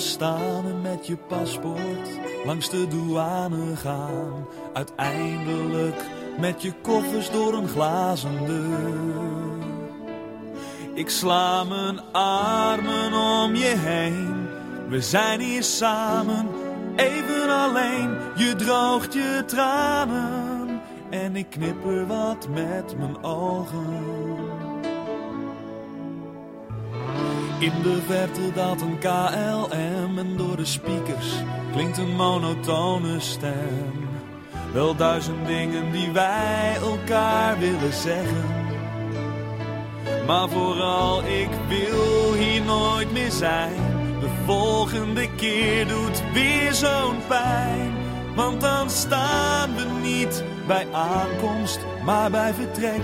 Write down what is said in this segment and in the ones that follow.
staan en met je paspoort langs de douane gaan. Uiteindelijk met je koffers door een glazen deur. Ik sla mijn armen om je heen. We zijn hier samen, even alleen. Je droogt je tranen en ik knipper wat met mijn ogen. In de verte daalt een KLM en door de speakers klinkt een monotone stem. Wel duizend dingen die wij elkaar willen zeggen. Maar vooral ik wil hier nooit meer zijn. De volgende keer doet weer zo'n pijn. Want dan staan we niet bij aankomst, maar bij vertrek.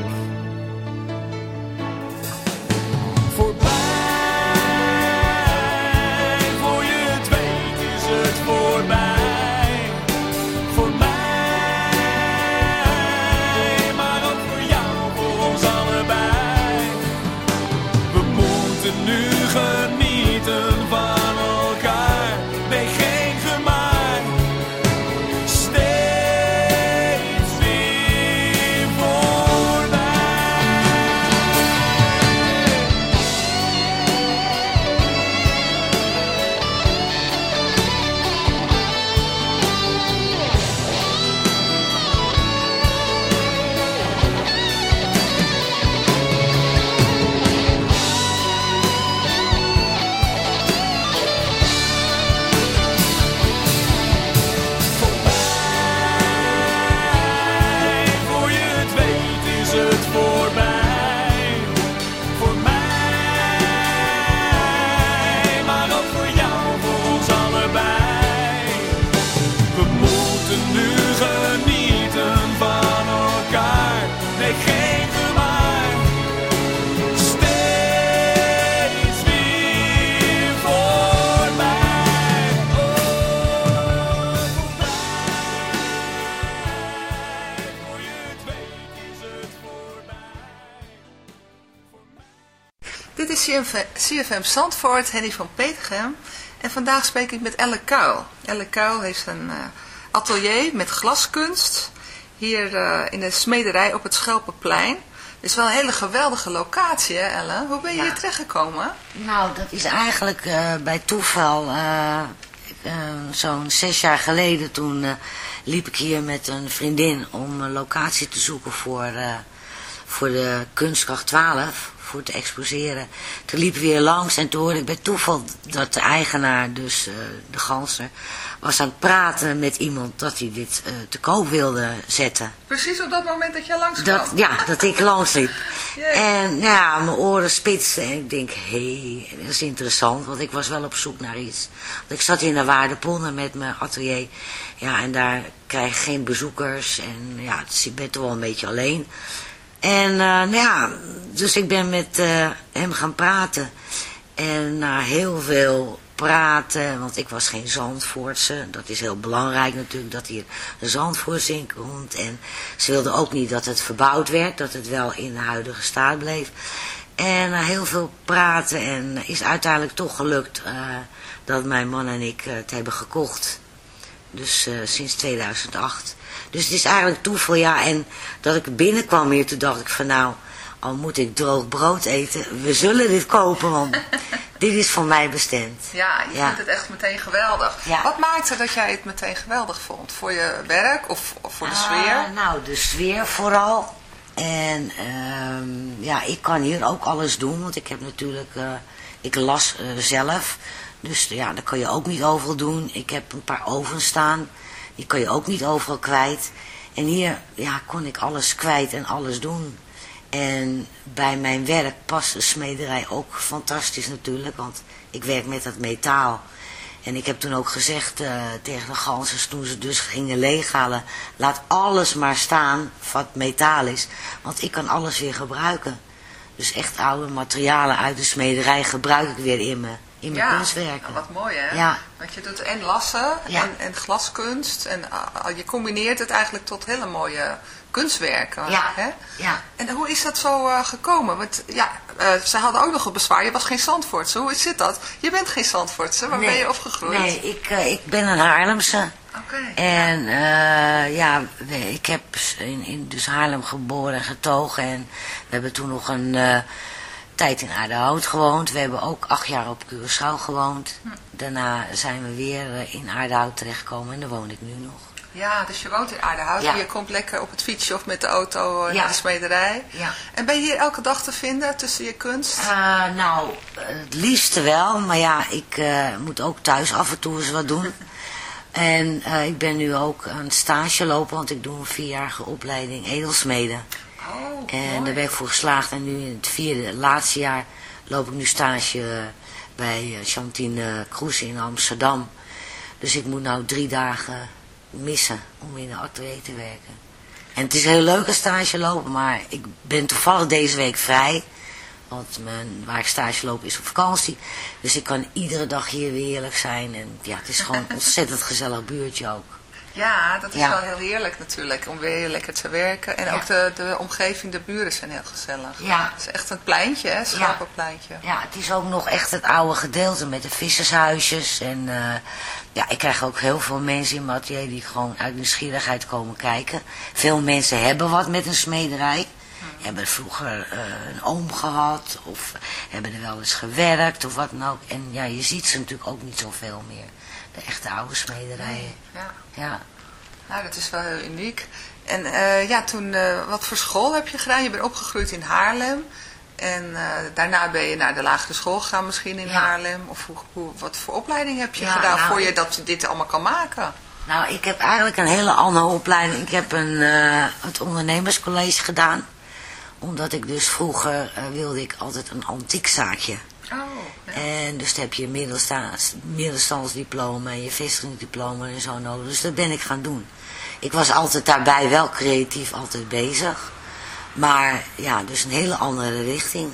CFM Zandvoort, Henny van Petergem. En vandaag spreek ik met Elle Kuil. Elle Kuil heeft een uh, atelier met glaskunst hier uh, in de smederij op het Schelpenplein. Het is wel een hele geweldige locatie, hè Elle? Hoe ben je ja. hier terechtgekomen? Nou, dat is eigenlijk uh, bij toeval. Zo'n zes jaar geleden toen liep ik hier met een vriendin om een locatie te zoeken voor voor de kunstkracht 12, voor te exposeren. Toen liepen we weer langs en toen hoorde ik bij toeval dat de eigenaar, dus uh, de ganser, was aan het praten met iemand dat hij dit uh, te koop wilde zetten. Precies op dat moment dat je langs kwam? Dat, ja, dat ik langs liep. En ja, mijn oren spitsten en ik denk, hé, hey, dat is interessant, want ik was wel op zoek naar iets. Want ik zat in de Waardepolder met mijn atelier, ja, en daar krijg je geen bezoekers en ja, dus ik ben toch wel een beetje alleen. En uh, nou ja, dus ik ben met uh, hem gaan praten. En na heel veel praten, want ik was geen Zandvoortse. Dat is heel belangrijk natuurlijk, dat hier een Zandvoortse in. En ze wilden ook niet dat het verbouwd werd, dat het wel in de huidige staat bleef. En na heel veel praten en is uiteindelijk toch gelukt uh, dat mijn man en ik het hebben gekocht. Dus sinds 2008. Dus het is eigenlijk toeval, ja. En dat ik binnenkwam hier, toen dacht ik van nou, al moet ik droog brood eten, we zullen dit kopen, want dit is voor mij bestemd. Ja, je vindt het echt meteen geweldig. Ja. Wat maakte dat jij het meteen geweldig vond? Voor je werk of, of voor de uh, sfeer? Nou, de sfeer vooral. En um, ja, ik kan hier ook alles doen, want ik heb natuurlijk, uh, ik las uh, zelf. Dus ja, dat kan je ook niet overal doen. Ik heb een paar ovens staan. Die kan je ook niet overal kwijt. En hier ja, kon ik alles kwijt en alles doen. En bij mijn werk past de smederij ook fantastisch natuurlijk. Want ik werk met dat metaal. En ik heb toen ook gezegd uh, tegen de gansers toen ze dus gingen leeghalen. Laat alles maar staan wat metaal is. Want ik kan alles weer gebruiken. Dus echt oude materialen uit de smederij gebruik ik weer in mijn in mijn ja, kunstwerken. wat mooi hè? Ja. Want je doet en lassen en, en glaskunst en uh, je combineert het eigenlijk tot hele mooie kunstwerken. Ja. Hè? ja. En hoe is dat zo uh, gekomen? Want ja, uh, ze hadden ook nog een bezwaar, je was geen Zandvoortse. Hoe zit dat? Je bent geen Zandvoortse, waar nee. ben je opgegroeid? Nee, ik, ik ben een Haarlemse. Oké. En ja, ik heb in, in dus Haarlem geboren en getogen en we hebben toen nog een tijd in Aardehout gewoond. We hebben ook acht jaar op Curaçao gewoond. Hm. Daarna zijn we weer in Aardehout terechtgekomen en daar woon ik nu nog. Ja, dus je woont in Aardehout. Ja. Je komt lekker op het fietsje of met de auto ja. naar de smederij. Ja. En ben je hier elke dag te vinden tussen je kunst? Uh, nou, het liefste wel. Maar ja, ik uh, moet ook thuis af en toe eens wat doen. en uh, ik ben nu ook aan het stage lopen, want ik doe een vierjarige opleiding edelsmeden. Oh, en daar ben ik voor geslaagd. En nu in het vierde, laatste jaar, loop ik nu stage bij Chantine Kroes in Amsterdam. Dus ik moet nou drie dagen missen om in een atelier te werken. En het is heel leuk een stage lopen, maar ik ben toevallig deze week vrij. Want mijn, waar ik stage loop is op vakantie. Dus ik kan iedere dag hier weer heerlijk zijn. En ja, het is gewoon een ontzettend gezellig buurtje ook. Ja, dat is Ja. wel heel heerlijk natuurlijk, om weer lekker te werken. En Ja. ook de, de omgeving, de buren zijn heel gezellig. Ja. Het is echt een pleintje, hè, Schapenpleintje. Ja, het is ook nog echt het oude gedeelte met de vissershuisjes. En eh, ja, ik krijg ook heel veel mensen in atelier die gewoon uit nieuwsgierigheid komen kijken. Veel mensen hebben wat met een smederij. Hebben vroeger eh, een oom gehad of hebben er wel eens gewerkt of wat dan ook. En ja, je ziet ze natuurlijk ook niet zoveel meer. De echte oude smederijen. Ja. Ja. Nou, dat is wel heel uniek. En eh, ja, toen, eh, wat voor school heb je gedaan? Je bent opgegroeid in Haarlem. En eh, daarna ben je naar de lagere school gegaan misschien in Ja. Haarlem. Of hoe, hoe, wat voor opleiding heb je Ja, gedaan nou, voor je dat dit allemaal kan maken? Nou, ik heb eigenlijk een hele andere opleiding. Ik heb een, het ondernemerscollege gedaan. Omdat ik dus vroeger wilde ik altijd een antiekzaakje. Oh, ja. En dus heb je middelstandsdiploma en je vestigingsdiploma en zo nodig. Dus dat ben ik gaan doen. Ik was altijd daarbij wel creatief, altijd bezig. Maar ja, dus een hele andere richting.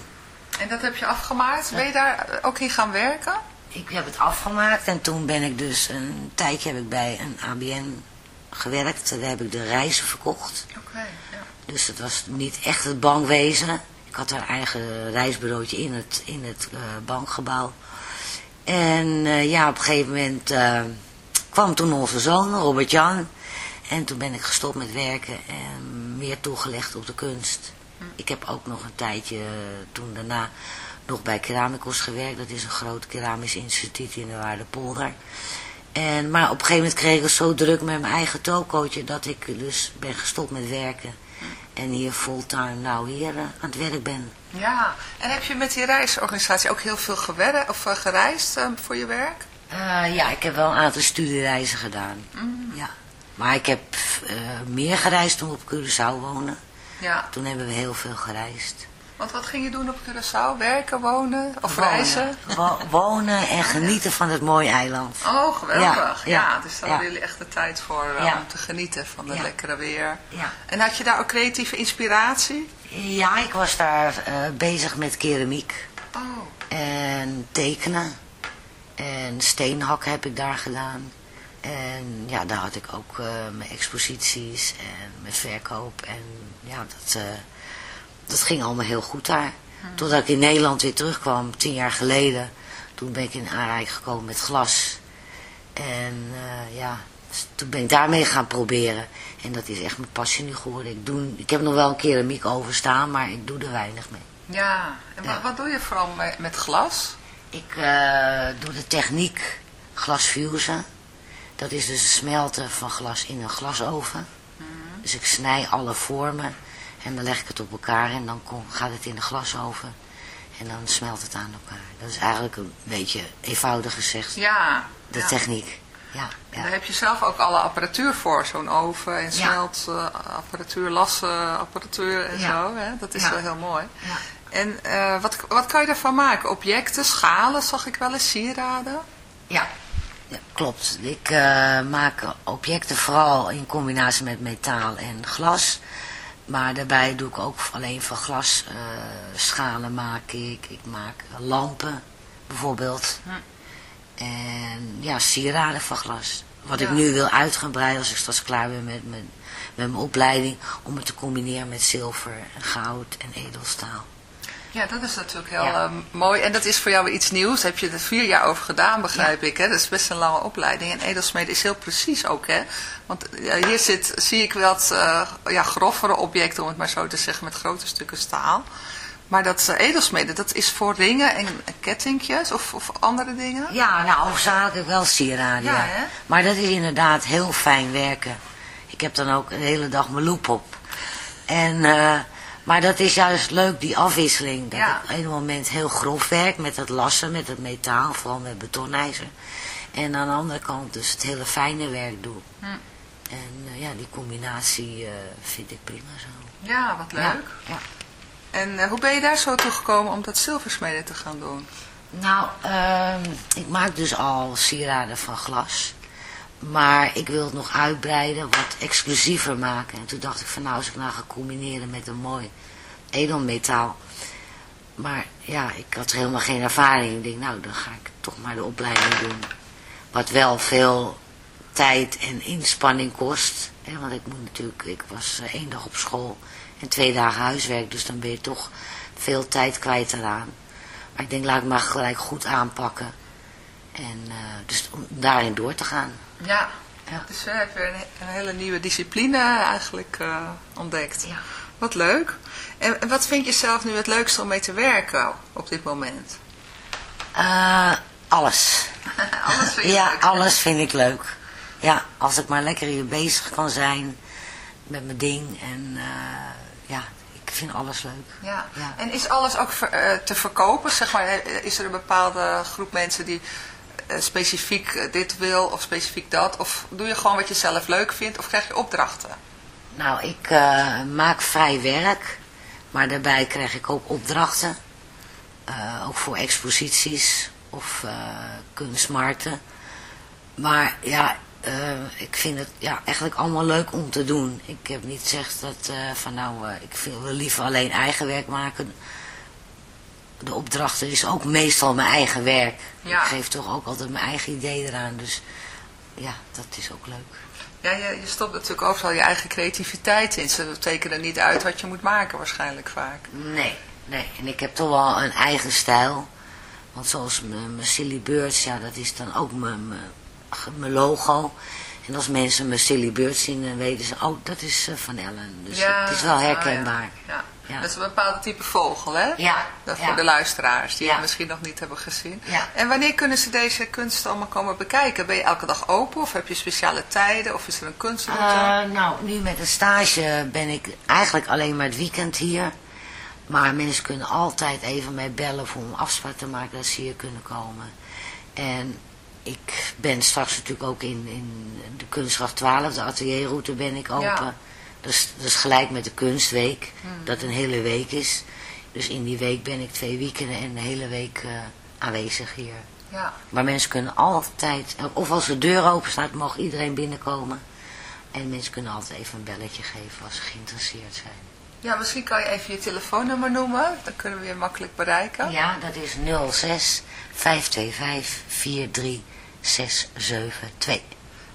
En dat heb je afgemaakt? Ben je daar ook in gaan werken? Ik heb het afgemaakt en toen ben ik dus een tijdje heb ik bij een ABN gewerkt. Daar heb ik de reizen verkocht. Oké, ja. Dus het was niet echt het bankwezen. Ik had een eigen reisbureautje in het, in het eh, bankgebouw. En eh, ja, op een gegeven moment eh, kwam toen onze zoon, Robert-Jan. En toen ben ik gestopt met werken en meer toegelegd op de kunst. Ik heb ook nog een tijdje toen daarna nog bij Keramicos gewerkt. Dat is een groot keramisch instituut in de Waardepolder. En, maar op een gegeven moment kreeg ik het zo druk met mijn eigen tokootje dat ik dus ben gestopt met werken. En hier fulltime nou hier aan het werk ben. Ja, en heb je met die reisorganisatie ook heel veel gewerkt, of, gereisd voor je werk? ja, ik heb wel een aantal studiereizen gedaan. Mm. Ja. Maar ik heb meer gereisd toen we op Curaçao wonen. Ja. Toen hebben we heel veel gereisd. Want wat ging je doen op Curaçao? Werken, wonen of reizen? wonen en genieten van het mooie eiland. Oh, geweldig. Ja, dus daar hebben jullie echt de tijd voor uh, om te genieten van het lekkere weer. Ja. En had je daar ook creatieve inspiratie? Ja, ik was daar uh, bezig met keramiek. Oh. En tekenen. En steenhakken heb ik daar gedaan. En ja, daar had ik ook uh, mijn exposities en mijn verkoop. En ja, dat dat ging allemaal heel goed daar. Totdat ik in Nederland weer terugkwam, tien jaar geleden. Toen ben ik in aanraking gekomen met glas. En uh, ja, toen ben ik daarmee gaan proberen. En dat is echt mijn passie nu geworden. Ik, doe, ik heb nog wel een keramiek overstaan, maar ik doe er weinig mee. Ja, en Wat, wat, doe je vooral met, glas? Ik uh, doe de techniek glasfusen. Dat is dus het smelten van glas in een glasoven. Hmm. Dus ik snij alle vormen en dan leg ik het op elkaar en dan gaat het in de glasoven. En dan smelt het aan elkaar. Dat is eigenlijk een beetje eenvoudig gezegd. Ja. De techniek. Ja, ja. Daar heb je zelf ook alle apparatuur voor. Zo'n oven en smeltapparatuur, uh, lasapparatuur en zo. Hè? Dat is wel heel mooi. Ja. En uh, wat, wat kan je ervan maken? Objecten, schalen, zag ik wel eens, sieraden? Ja, ja klopt. Ik uh, maak objecten vooral in combinatie met metaal en glas. Maar daarbij doe ik ook alleen van glas uh, schalen maak ik. Ik maak lampen bijvoorbeeld. Hm. En ja, sieraden van glas. Wat ik nu wil uitgebreiden als ik straks klaar ben met, met, met mijn opleiding. Om het te combineren met zilver, goud en edelstaal. Ja, dat is natuurlijk heel ja. uh, mooi. En dat is voor jou weer iets nieuws. Daar heb je er vier jaar over gedaan, begrijp ik. Hè? Dat is best een lange opleiding. En edelsmede is heel precies ook. Hè? Want hier zit, zie ik wat uh, ja, grovere objecten, om het maar zo te zeggen, met grote stukken staal. Maar dat uh, edelsmeden, dat is voor ringen en kettingjes of, of andere dingen? Ja, nou, hoofdzakelijk wel sieraden. Ja, ja. Maar dat is inderdaad heel fijn werken. Ik heb dan ook de hele dag mijn loop op. En... eh maar dat is juist leuk, die afwisseling. Dat ja. op een moment heel grof werk met het lassen, met het metaal, vooral met betonijzer. En aan de andere kant dus het hele fijne werk doe. Hm. En uh, ja, die combinatie uh, vind ik prima zo. Ja, wat leuk. Ja. ja. En uh, hoe ben je daar zo toe gekomen om dat zilversmeden te gaan doen? Nou, ik maak dus al sieraden van glas. Maar ik wil het nog uitbreiden, wat exclusiever maken. En toen dacht ik van nou, als ik nou ga combineren met een mooi edelmetaal. Maar ja, ik had helemaal geen ervaring. Ik denk nou, dan ga ik toch maar de opleiding doen. Wat wel veel tijd en inspanning kost. Hè, want ik moet natuurlijk, ik was één dag op school en twee dagen huiswerk. Dus dan ben je toch veel tijd kwijt eraan. Maar ik denk, laat ik maar gelijk goed aanpakken. En uh, dus om daarin door te gaan. Ja, ja. dus uh, heb je een, een, hele nieuwe discipline eigenlijk uh, ontdekt. Ja. Wat leuk. En, en, wat vind je zelf nu het leukste om mee te werken op dit moment? alles. alles vind je ja, leuk? alles vind ik leuk. Ja, als ik maar lekker hier bezig kan zijn met mijn ding. En ja, ik vind alles leuk. Ja. ja. En is alles ook ver, te verkopen? Zeg maar, is er een bepaalde groep mensen die specifiek dit wil of specifiek dat? Of doe je gewoon wat je zelf leuk vindt of krijg je opdrachten? Nou, ik uh, maak vrij werk, maar daarbij krijg ik ook opdrachten. Ook voor exposities of uh, kunstmarkten. Maar ja, ik vind het ja, eigenlijk allemaal leuk om te doen. Ik heb niet gezegd dat van nou, ik wil liever alleen eigen werk maken de opdrachten is ook meestal mijn eigen werk. Ja. Ik geef toch ook altijd mijn eigen idee eraan. Dus ja, dat is ook leuk. Ja, je, je stopt natuurlijk overal je eigen creativiteit in. Ze tekenen niet uit wat je moet maken waarschijnlijk vaak. Nee, nee. En ik heb toch wel een eigen stijl. Want zoals mijn Silly Birds, ja, dat is dan ook mijn logo. En als mensen mijn Silly Birds zien, dan weten ze, oh, dat is uh, van Ellen. Dus ja, het is wel herkenbaar. Ah, ja. ja. Dat is een bepaalde type vogel, hè? Ja. Dat ja. voor de luisteraars die Ja. het misschien nog niet hebben gezien. Ja. En wanneer kunnen ze deze kunst allemaal komen bekijken? Ben je elke dag open of heb je speciale tijden of is er een kunstroute? Eh, nou, nu met een stage ben ik eigenlijk alleen maar het weekend hier. Maar mensen kunnen altijd even mij bellen voor een afspraak te maken dat ze hier kunnen komen. En ik ben straks natuurlijk ook in, in de Kunstgracht 12, de atelierroute ben ik open. Dus, dus gelijk met de kunstweek, dat een hele week is. Dus in die week ben ik twee weekenden en de hele week eh, aanwezig hier. ja. Maar mensen kunnen altijd, of als de deur open staat, mag iedereen binnenkomen. En mensen kunnen altijd even een belletje geven als ze geïnteresseerd zijn. ja, misschien kan je even je telefoonnummer noemen. Dan kunnen we je makkelijk bereiken. Ja, dat is 06 525 43672.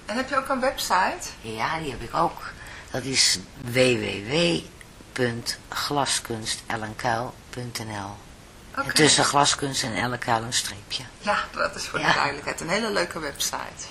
En heb je ook een website? Ja, die heb ik ook. Dat is www.glaskunstellenkuil.nl tussen glaskunst en ellenkuil een streepje. Ja, dat is voor Ja. de duidelijkheid een hele leuke website.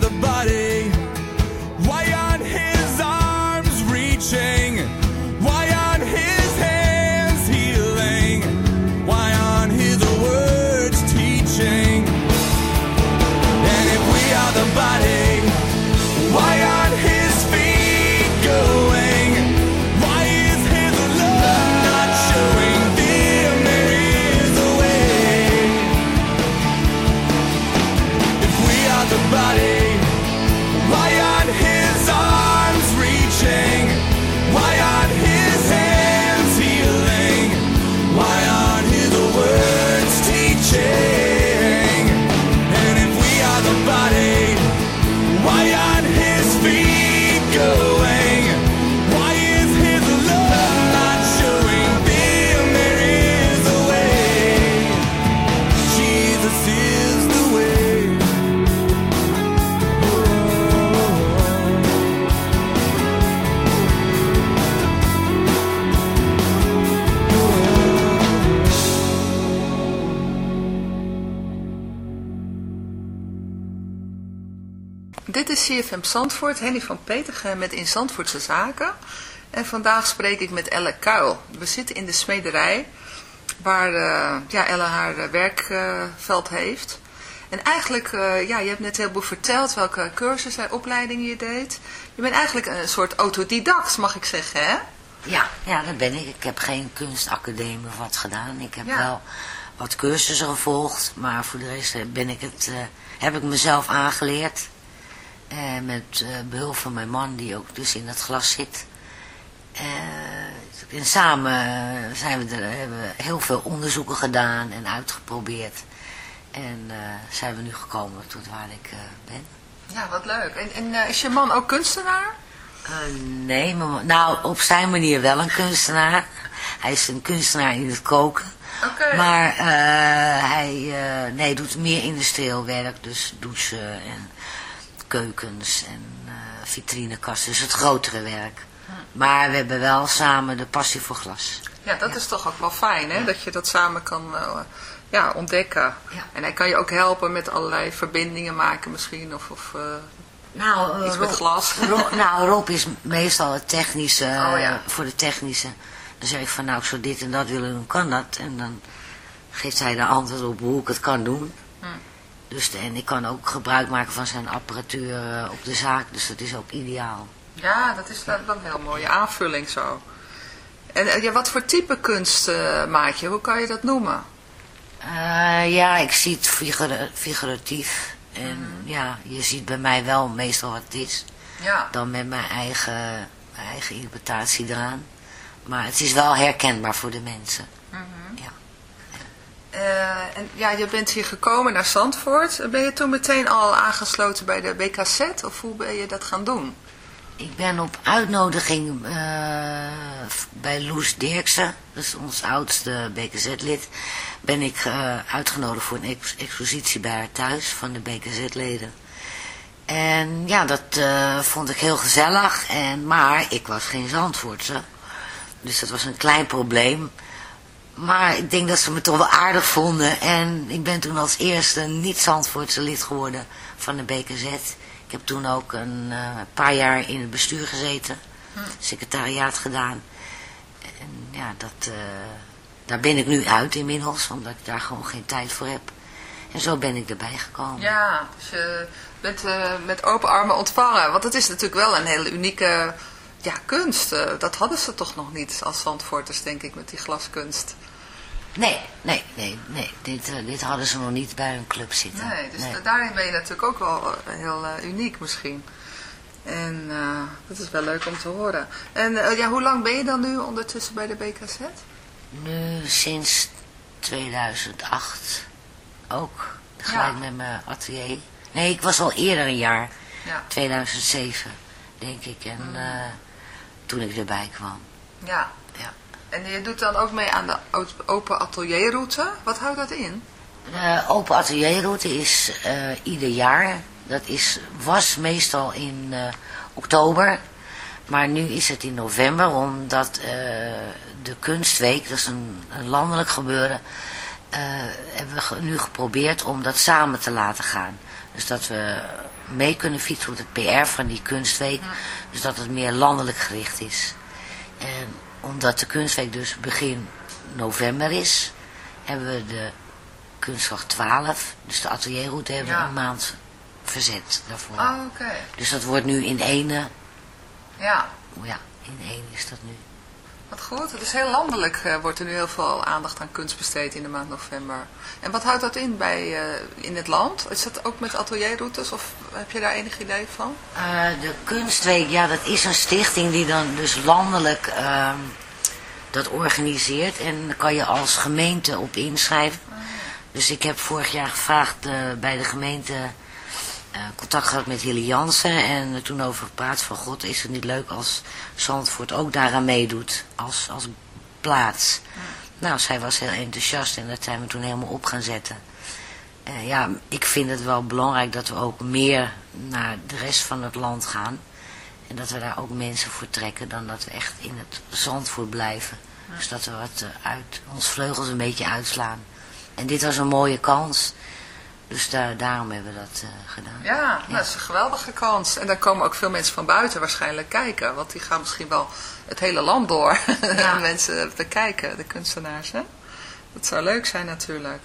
the by CFM Zandvoort, Henny van Petergem met In Zandvoortse Zaken. En vandaag spreek ik met Elle Kuil. We zitten in de smederij waar eh, ja, Elle haar eh, werkveld heeft. En eigenlijk, eh, ja, je hebt net heel veel verteld welke cursussen en opleidingen je deed. Je bent eigenlijk een soort autodidact, mag ik zeggen, hè? Ja, ja, dat ben ik. Ik heb geen kunstacademie of wat gedaan. Ik heb Ja. wel wat cursussen gevolgd, maar voor de rest eh, ben ik het, eh, heb ik mezelf aangeleerd. Eh, met eh, behulp van mijn man, die ook dus in het glas zit. Eh, en samen zijn we er, hebben we heel veel onderzoeken gedaan en uitgeprobeerd. En zijn we nu gekomen tot waar ik ben. Ja, wat leuk. En, en is je man ook kunstenaar? Nee, nou op zijn manier wel een kunstenaar. Hij is een kunstenaar in het koken. Oké. Maar hij nee, doet meer industrieel werk, dus douchen en keukens en eh vitrinekasten, dus het grotere werk. Maar we hebben wel samen de passie voor glas. Ja, dat is toch ook wel fijn, hè? Dat je dat samen kan eh, ja, ontdekken. Ja. En hij kan je ook helpen met allerlei verbindingen maken misschien. Of, of eh, Nou, Iets met Rob- glas. Rob- nou, Rob is meestal het technische, Oh, ja. voor de technische. Dan zeg ik van nou, ik zou dit en dat willen doen, kan dat? En dan geeft hij de antwoord op hoe ik het kan doen. Dus, en ik kan ook gebruik maken van zijn apparatuur eh, op de zaak, dus dat is ook ideaal. Ja, dat is dan wel een heel mooie aanvulling zo. En eh, ja, wat voor type kunst eh, maak je? Hoe kan je dat noemen? Ja, ik zie het figura- figuratief. En ja, je ziet bij mij wel meestal wat het is. Ja. Dan met mijn eigen, mijn eigen interpretatie eraan. Maar het is wel herkenbaar voor de mensen. Ja. Eh, en ja, je bent hier gekomen naar Zandvoort. Ben je toen meteen al aangesloten bij de BKZ? Of hoe ben je dat gaan doen? Ik ben op uitnodiging eh, bij Loes Dirksen, dat ons oudste BKZ-lid, ben ik eh, uitgenodigd voor een ex- expositie bij haar thuis van de BKZ-leden. En ja, dat vond ik heel gezellig, en, maar ik was geen Zandvoortse, dus dat was een klein probleem. Maar ik denk dat ze me toch wel aardig vonden en ik ben toen als eerste niet-Zandvoortse lid geworden van de BKZ. Ik heb toen ook een eh, paar jaar in het bestuur gezeten, secretariaat gedaan. En ja, dat, eh, daar ben ik nu uit inmiddels, omdat ik daar gewoon geen tijd voor heb. En zo ben ik erbij gekomen. Ja, dus je bent eh, met open armen ontvangen. Want het is natuurlijk wel een hele unieke ja, kunst. Eh, dat hadden ze toch nog niet als Zandvoorters, denk ik, met die glaskunst. Nee, nee, nee, nee. Dit, eh, dit hadden ze nog niet bij hun club zitten. Nee, dus daarin ben je natuurlijk ook wel eh, heel uniek misschien. En dat is wel leuk om te horen. En ja, hoe lang ben je dan nu ondertussen bij de BKZ? Nu sinds 2008 ook. Gelijk Ja. met mijn atelier. Nee, ik was al eerder een jaar. Ja. 2007, denk ik. En eh, toen ik erbij kwam. Ja. Ja. En je doet dan ook mee aan de open atelierroute. Wat houdt dat in? De open atelierroute is eh, ieder jaar. Dat is, was meestal in eh, oktober. Maar nu is het in november, omdat eh, de kunstweek, dat is een, een landelijk gebeuren, eh, hebben we nu geprobeerd om dat samen te laten gaan. Dus dat we mee kunnen fietsen op het PR van die kunstweek. Dus dat het meer landelijk gericht is. En omdat de kunstweek dus begin november is, hebben we de kunstdag 12, dus de atelierroute, hebben we Ja. een maand verzet daarvoor. Oké. Dus dat wordt nu in ene, Ja, ja, in één is dat nu. Wat goed. Het is heel landelijk. eh, wordt er nu heel veel aandacht aan kunst besteed in de maand november. En wat houdt dat in bij, eh, in het land? Is dat ook met atelierroutes of heb je daar enig idee van? Eh, de Kunstweek, ja, dat is een stichting die dan dus landelijk ehm, dat organiseert. En daar kan je als gemeente op inschrijven. Dus ik heb vorig jaar gevraagd bij de gemeente contact gehad met Hilly Jansen. En toen over gepraat van, god, is het niet leuk als Zandvoort ook daaraan meedoet als, als plaats. Nou, zij was heel enthousiast en dat zijn we toen helemaal op gaan zetten. Eh, ja, ik vind het wel belangrijk dat we ook meer naar de rest van het land gaan. En dat we daar ook mensen voor trekken dan dat we echt in het Zandvoort blijven. Dus dat we wat eh, uit ons vleugels een beetje uitslaan. En dit was een mooie kans. Dus daar, daarom hebben we dat eh, gedaan. Ja, nou, dat is een geweldige kans. En dan komen ook veel mensen van buiten waarschijnlijk kijken. Want die gaan misschien wel het hele land door. Ja. om mensen te kijken, de kunstenaars. Hè? Dat zou leuk zijn natuurlijk.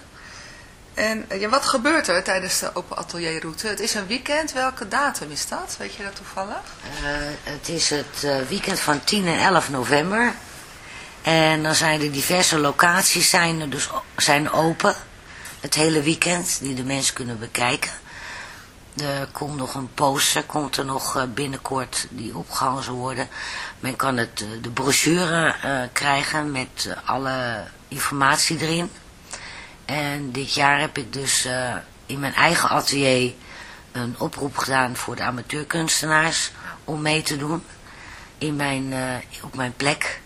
En eh, ja, wat gebeurt er tijdens de open atelierroute? Het is een weekend. Welke datum is dat? Weet je dat toevallig? Eh, het is het weekend van 10 en 11 november. En dan zijn de diverse locaties zijn, er dus, zijn open. Het hele weekend, die de mensen kunnen bekijken. Er komt nog een poster, komt er nog eh, binnenkort, die opgehangen zal worden. Men kan het, eh, de brochure eh, krijgen met alle informatie erin. En dit jaar heb ik dus in mijn eigen atelier een oproep gedaan voor de amateurkunstenaars om mee te doen in mijn, op mijn plek.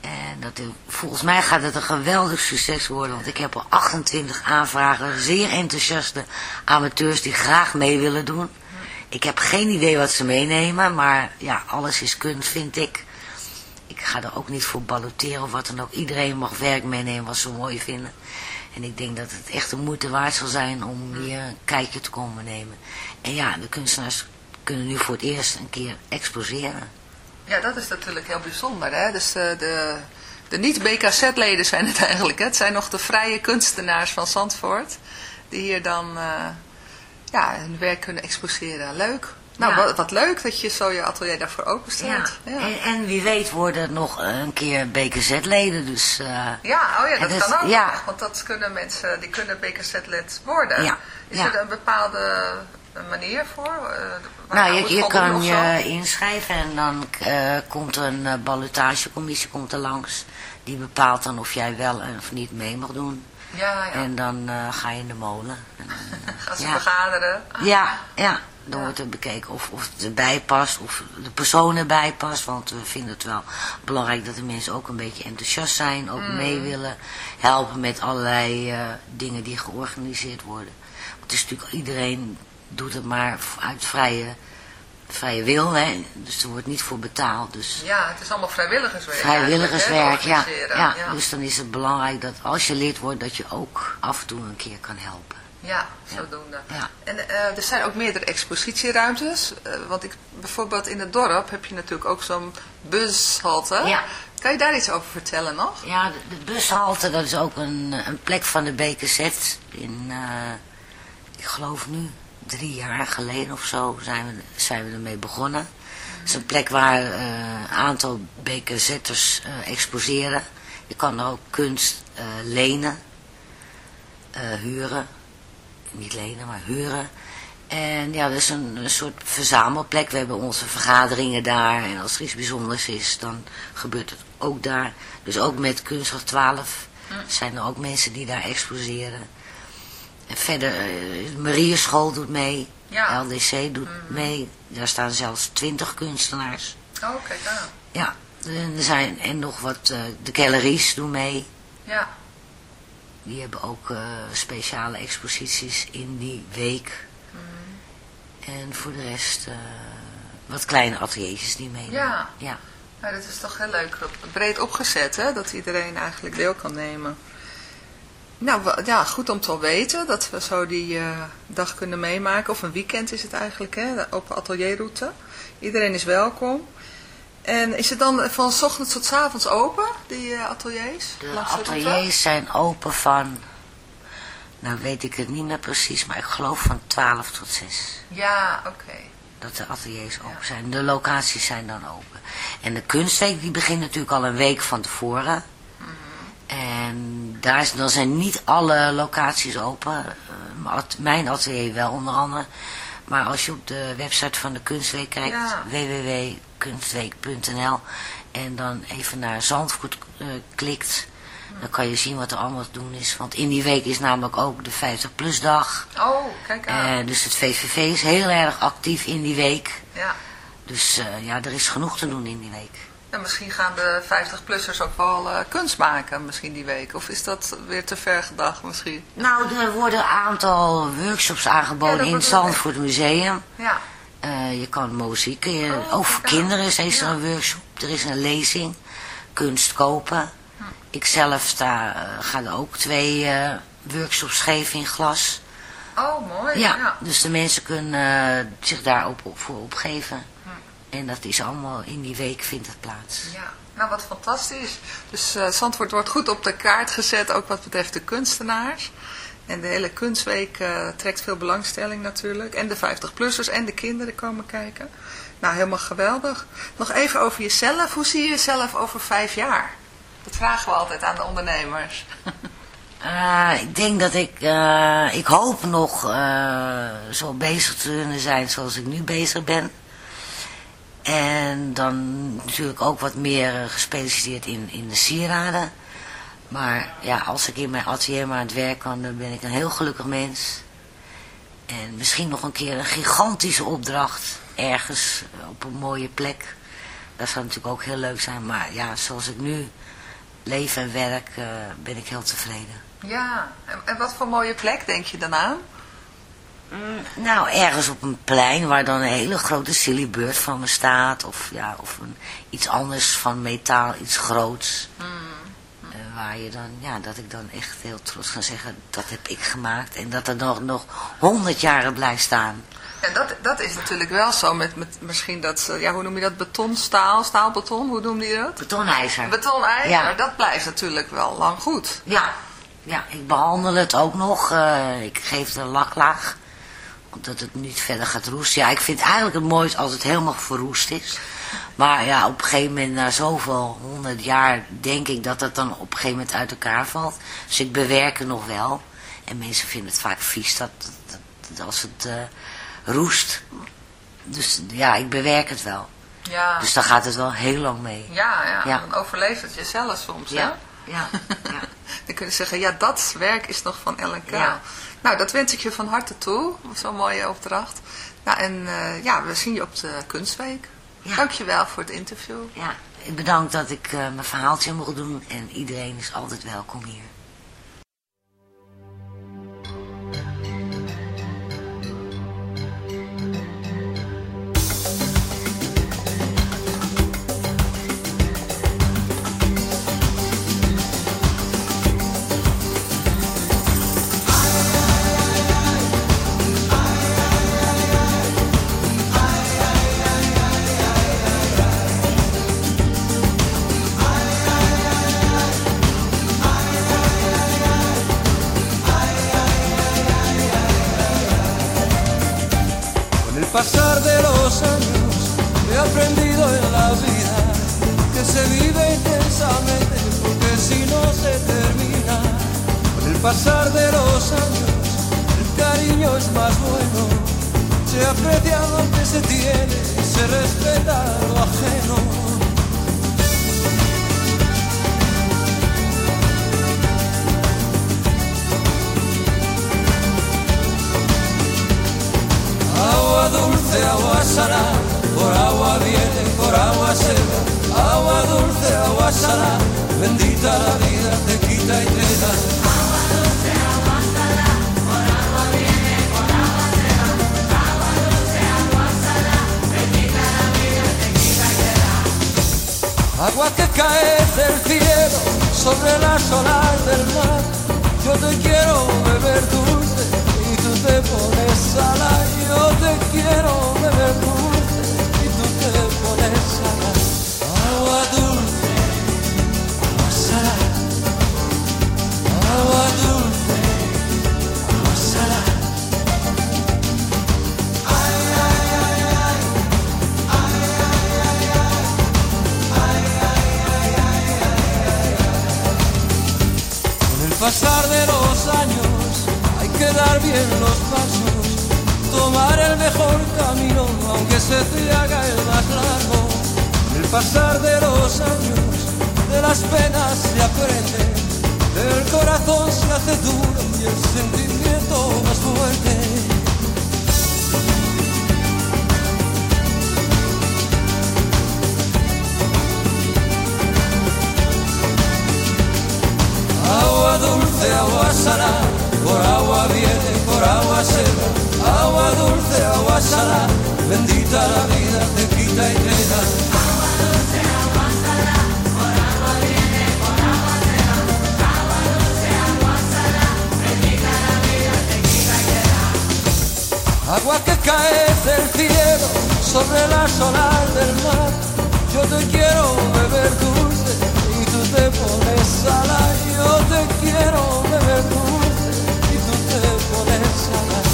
En dat, volgens mij gaat het een geweldig succes worden, want ik heb al 28 aanvragen, zeer enthousiaste amateurs die graag mee willen doen. Ik heb geen idee wat ze meenemen, maar ja, alles is kunst vind ik. Ik ga er ook niet voor balloteren of wat dan ook. Iedereen mag werk meenemen wat ze mooi vinden. En ik denk dat het echt de moeite waard zal zijn om hier een kijkje te komen nemen. En ja, de kunstenaars kunnen nu voor het eerst een keer exposeren. Ja, dat is natuurlijk heel bijzonder. Hè? Dus eh, de de niet-BKZ-leden zijn het eigenlijk. Hè? Het zijn nog de vrije kunstenaars van Zandvoort. Die hier dan uh, ja, hun werk kunnen exposeren. Leuk. Nou, wat, wat, leuk dat je zo je atelier daarvoor openstelt. Ja. ja. En, en, wie weet worden het nog een keer BKZ-leden. Dus, uh, ja, oh ja, dat kan ook. Ja. want dat kunnen mensen, die kunnen BKZ-lid worden. Ja. Is er een bepaalde manier voor? Uh, nou, je, je kan je inschrijven en dan uh, komt een uh, ballotagecommissie komt er langs. Die bepaalt dan of jij wel of niet mee mag doen. Ja, ja. En dan ga je in de molen. En, Gaan ze vergaderen? Ja, ja. Dan wordt er bekeken of, of het erbij past, of de persoon erbij past. Want we vinden het wel belangrijk dat de mensen ook een beetje enthousiast zijn. Ook mm. mee willen helpen met allerlei dingen die georganiseerd worden. Het is natuurlijk iedereen doet het maar uit vrije, vrije wil. Hè? Dus er wordt niet voor betaald. Dus ja, het is allemaal vrijwilligerswerk. Vrijwilligerswerk, ja, ja, Dus dan is het belangrijk dat als je lid wordt, dat je ook af en toe een keer kan helpen. Ja, zodoende. Ja. En uh, er zijn ook meerdere expositieruimtes. Uh, want ik, bijvoorbeeld in het dorp heb je natuurlijk ook zo'n bushalte. Ja. Kan je daar iets over vertellen nog? Ja, de, de bushalte, dat is ook een, een plek van de BKZ. In, uh, ik geloof nu, drie jaar geleden of zo zijn we, zijn we ermee begonnen. Het is een plek waar een uh, aantal BKZ'ers uh, exposeren. Je kan er ook kunst uh, lenen, huren. Niet lenen, maar huren. En ja, dat is een, een, soort verzamelplek. We hebben onze vergaderingen daar. En als er iets bijzonders is, dan gebeurt het ook daar. Dus ook met Kunstgracht 12 zijn er ook mensen die daar exposeren. En verder, uh, Marieschool doet mee. Ja. LDC doet mhm. mee. Daar staan zelfs twintig kunstenaars. Oh, kijk aan. Ja, en, er zijn, en nog wat, uh, de galeries doen mee. Ja. Die hebben ook uh, speciale exposities in die week. Mm. En voor de rest wat kleine ateliertjes die meedoen. Ja. ja. Nou, dat is toch heel leuk. Breed opgezet, hè? Dat iedereen eigenlijk deel kan nemen. Nou ja, goed om te weten dat we zo die uh, dag kunnen meemaken. Of een weekend is het eigenlijk, hè, open atelierroute. Iedereen is welkom. En is het dan van s ochtends tot s avonds open, die uh, ateliers? De ateliers zijn open van, nou weet ik het niet meer precies, maar ik geloof van 12 tot 6. Ja, oké. Dat de ateliers open zijn. De locaties zijn dan open. En de kunstweek die begint natuurlijk al een week van tevoren. En daar, dan zijn niet alle locaties open. Uh, mijn atelier wel onder andere. Maar als je op de website van de Kunstweek kijkt, ja. www.kunstweek.nl en dan even naar Zandvoort uh, klikt, dan kan je zien wat er allemaal te doen is. Want in die week is namelijk ook de 50 plus dag. Oh, kijk aan. Uh, dus het VVV is heel erg actief in die week. Ja. Dus ja, er is genoeg te doen in die week. En misschien gaan de 50-plussers ook wel uh, kunst maken misschien die week. Of is dat weer te ver gedacht misschien? Nou, er worden een aantal workshops aangeboden in het Zandvoort Museum. Ja. Uh, je kan muziek, je, oh, ook voor kinderen is er een workshop. Er is een lezing, kunst kopen. Hm. Ik zelf sta, ga er ook twee workshops geven in glas. Oh, mooi. Ja, dus de mensen kunnen zich daarop op, voor opgeven. En dat is allemaal in die week vindt het plaats. Ja, nou wat fantastisch. Dus uh, Zandvoort wordt goed op de kaart gezet, ook wat betreft de kunstenaars. En de hele kunstweek uh, trekt veel belangstelling natuurlijk. En de 50-plussers en de kinderen komen kijken. Nou, helemaal geweldig. Nog even over jezelf. Hoe zie je jezelf over vijf jaar? Dat vragen we altijd aan de ondernemers. Uh, ik denk dat ik, uh, ik hoop nog zo bezig te kunnen zijn zoals ik nu bezig ben. En dan natuurlijk ook wat meer eh, gespecialiseerd in, in de sieraden. Maar ja, als ik in mijn atelier maar aan het werk kan, dan ben ik een heel gelukkig mens. En misschien nog een keer een gigantische opdracht ergens eh, op een mooie plek. Dat zou natuurlijk ook heel leuk zijn. Maar ja, zoals ik nu leef en werk, uh, ben ik heel tevreden. Ja, en wat voor mooie plek denk je dan aan? Mm, nou, ergens op een plein waar dan een hele grote silly bird van me staat. Of, ja, of een, iets anders van metaal, iets groots. Mm. Uh, waar je dan, ja, dat ik dan echt heel trots kan zeggen, dat heb ik gemaakt. En dat er nog, nog honderd jaren blijft staan. Ja, dat, dat is natuurlijk wel zo met, met misschien dat, ja, hoe noem je dat, betonstaal, staalbeton, hoe noem je dat? Betonijzer. Betonijzer, Ja. dat blijft natuurlijk wel lang goed. Ja, ja, ik behandel het ook nog. eh, ik geef de laklaag. Omdat het niet verder gaat roesten. Ja, ik vind eigenlijk het mooist als het helemaal verroest is. Maar ja, op een gegeven moment, na zoveel honderd jaar, denk ik dat het dan op een gegeven moment uit elkaar valt. Dus ik bewerk het nog wel. En mensen vinden het vaak vies dat, dat, dat als het eh, roest. Dus ja, ik bewerk het wel. Ja, Dus dan gaat het wel heel lang mee. ja, ja, Ja. dan overleeft het jezelf soms, hè? Ja, ja, ja. Dan kunnen ze zeggen, ja, dat werk is nog van Ellen Kuil. Ja. Nou, dat wens ik je van harte toe. Zo'n mooie opdracht. Nou, en eh, ja, we zien je op de Kunstweek. Ja. Dankjewel voor het interview. Ja, ik bedank dat ik eh, mijn verhaaltje mocht doen en iedereen is altijd welkom hier. Agua que cae del cielo sobre las olas del mar. Yo te quiero beber dulce y tú te pones salada. Yo te quiero beber dulce y tú te pones salada. Agua dulce, pasar de los años hay que dar bien los pasos, tomar el mejor camino aunque se te haga el más largo. El pasar de los años de las penas se aprende, el corazón se hace duro y el sentimiento más fuerte. Agua dulce, agua salada, por agua viene, por agua se va. Agua dulce, agua salada, bendita la vida, te quita y te da. Agua que cae del cielo sobre las olas del mar. Yo te quiero beber dulce y te pones salada. Yo te quiero beber dulce y tú te pones salada.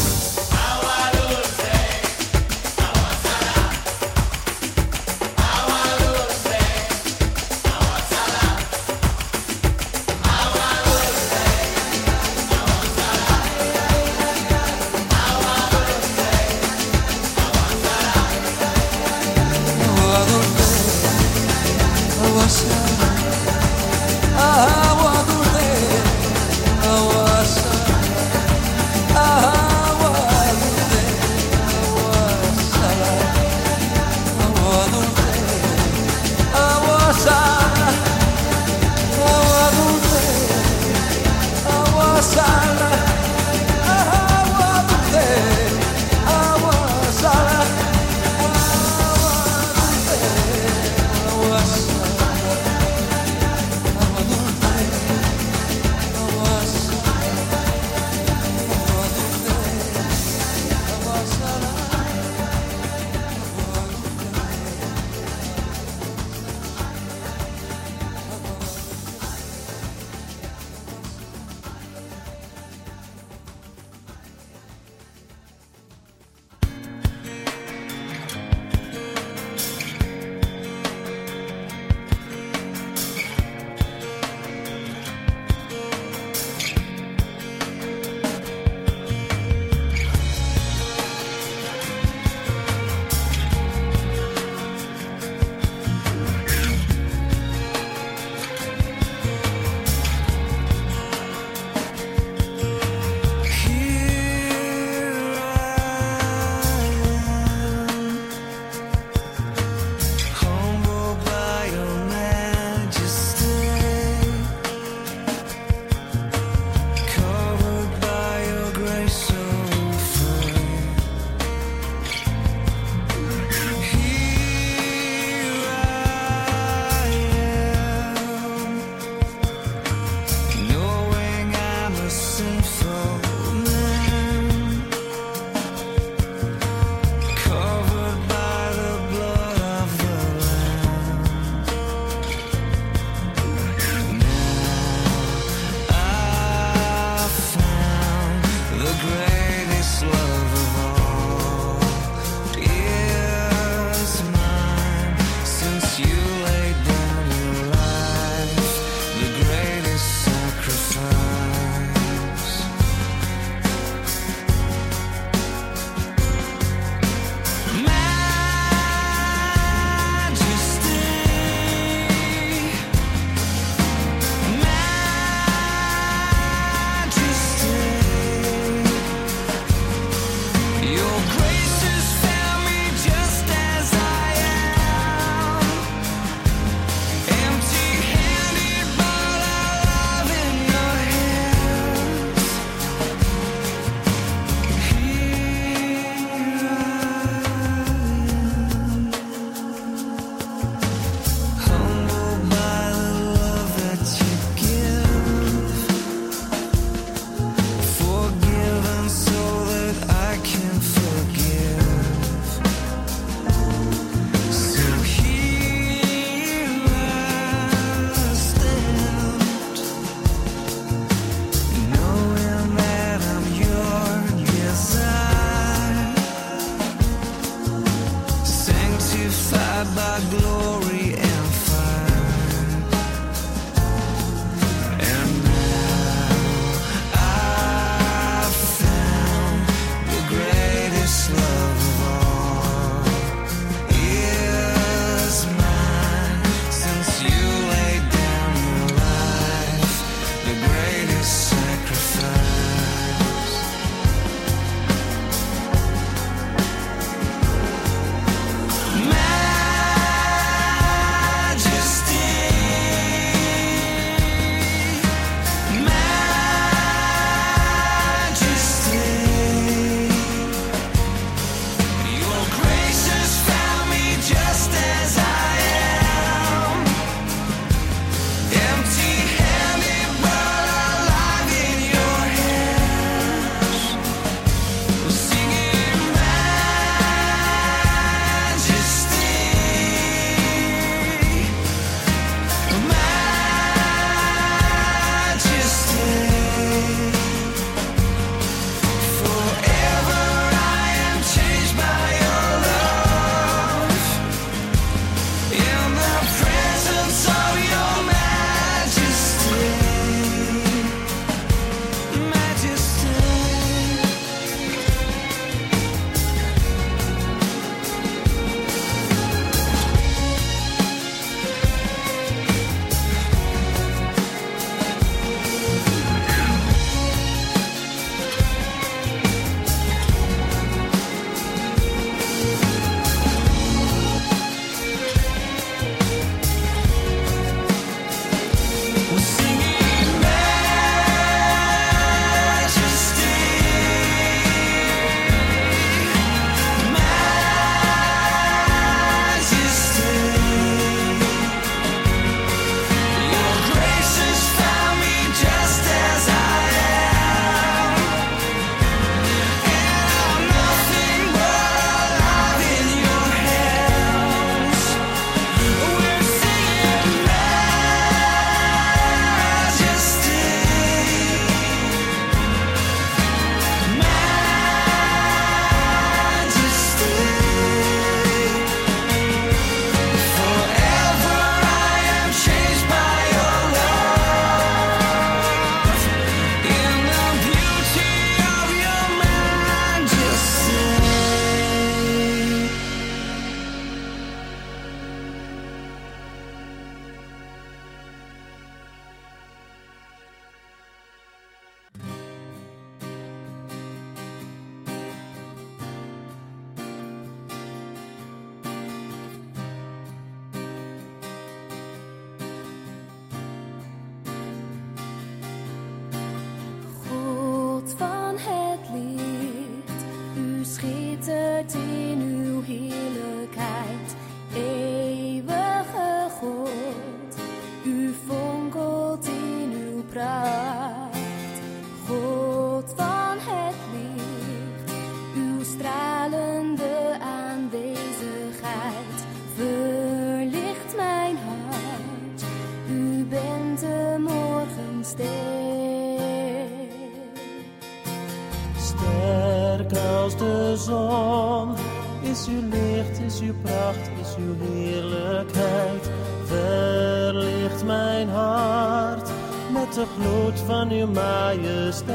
De gloed van uw majesteit.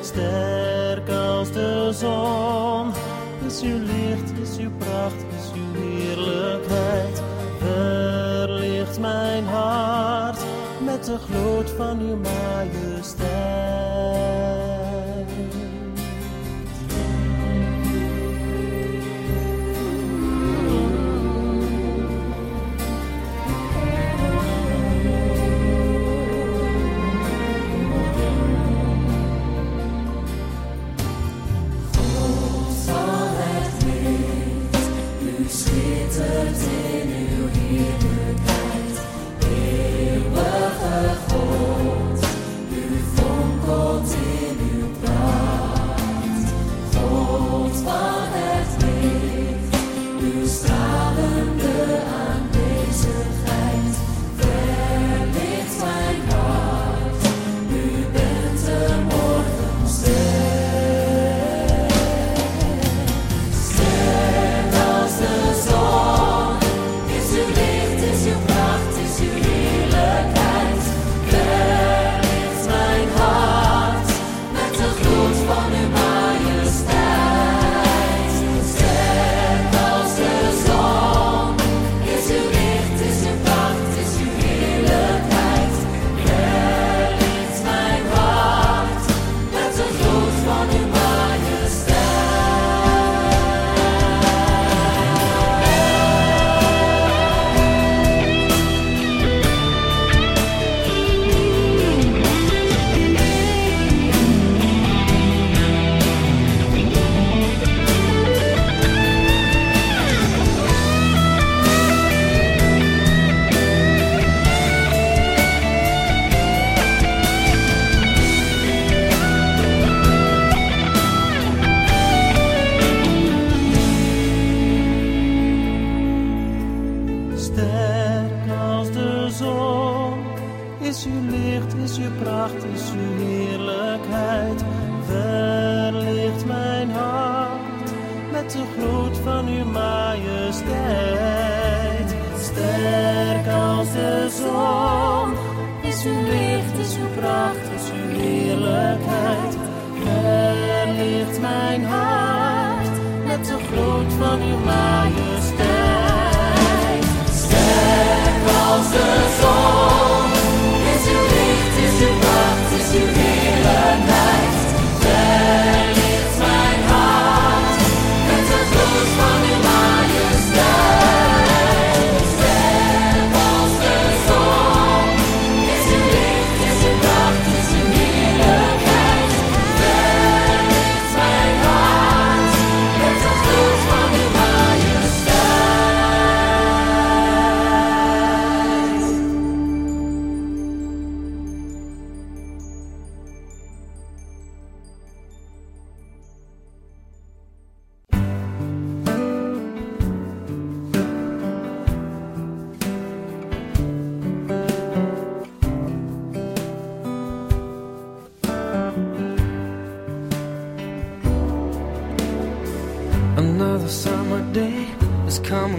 Sterk als de zon is uw licht, is uw pracht, is uw heerlijkheid. Verlicht mijn hart met de gloed van uw majesteit.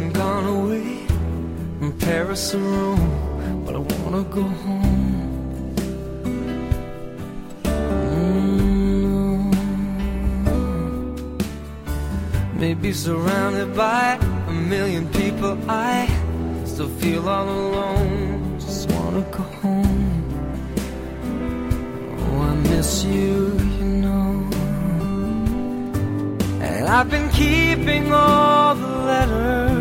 And gone away from Paris or Rome, but I wanna go home. Mm. Maybe surrounded by a million people, I still feel all alone. Just wanna go home. Oh, I miss you, you know. And I've been keeping all the letters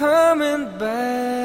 Coming back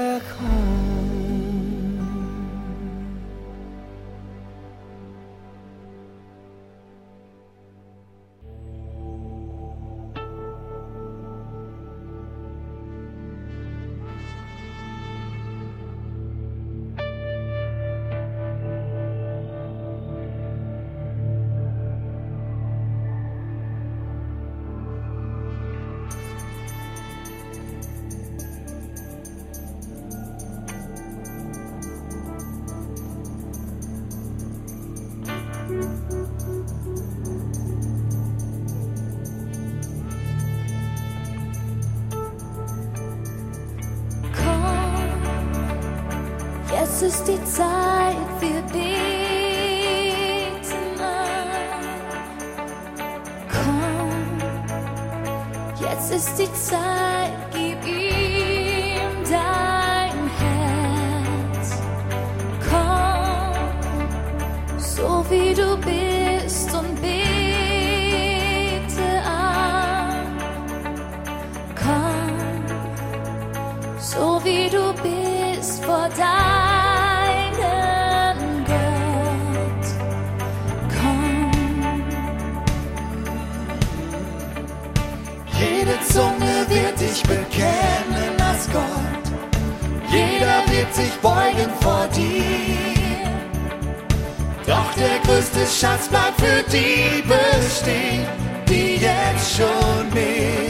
ist die Zeit, wir beten an. Komm, jetzt ist die Zeit, bekennen als Gott. Jeder wird sich beugen vor dir. Doch der größte Schatz bleibt für die bestehen, die jetzt schon mit